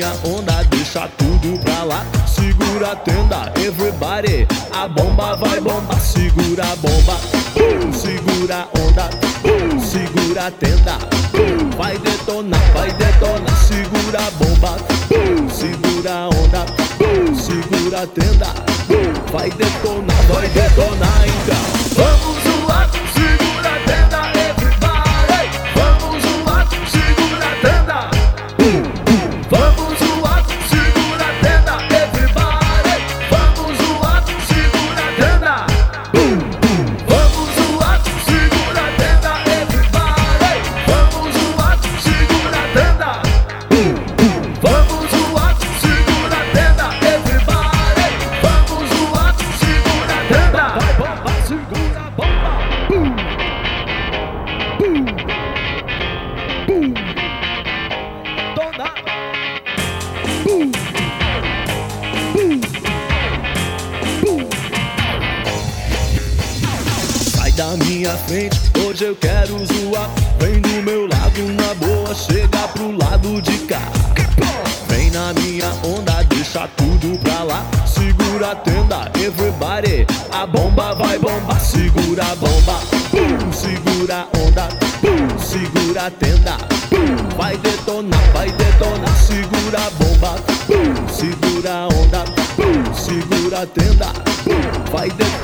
minha onda, deixa tudo pra lá. Segura a tenda, everybody, a bomba vai bombar. Segura a bomba, segura a onda, segura a tenda. Vai detonar, vai detonar, segura a bomba, segura a onda, segura a tenda. Vai detonar, vai detonar então. Da minha frente, hoje eu quero zoar. Vem do meu lado, na boa, chega pro lado de cá. Vem na minha onda, deixa tudo pra lá. Segura a tenda, everybody, a bomba vai bombar. Segura a bomba, segura a onda, segura a tenda. Vai detonar, vai detonar, segura a bomba, segura a onda, segura a tenda. Vai detonar,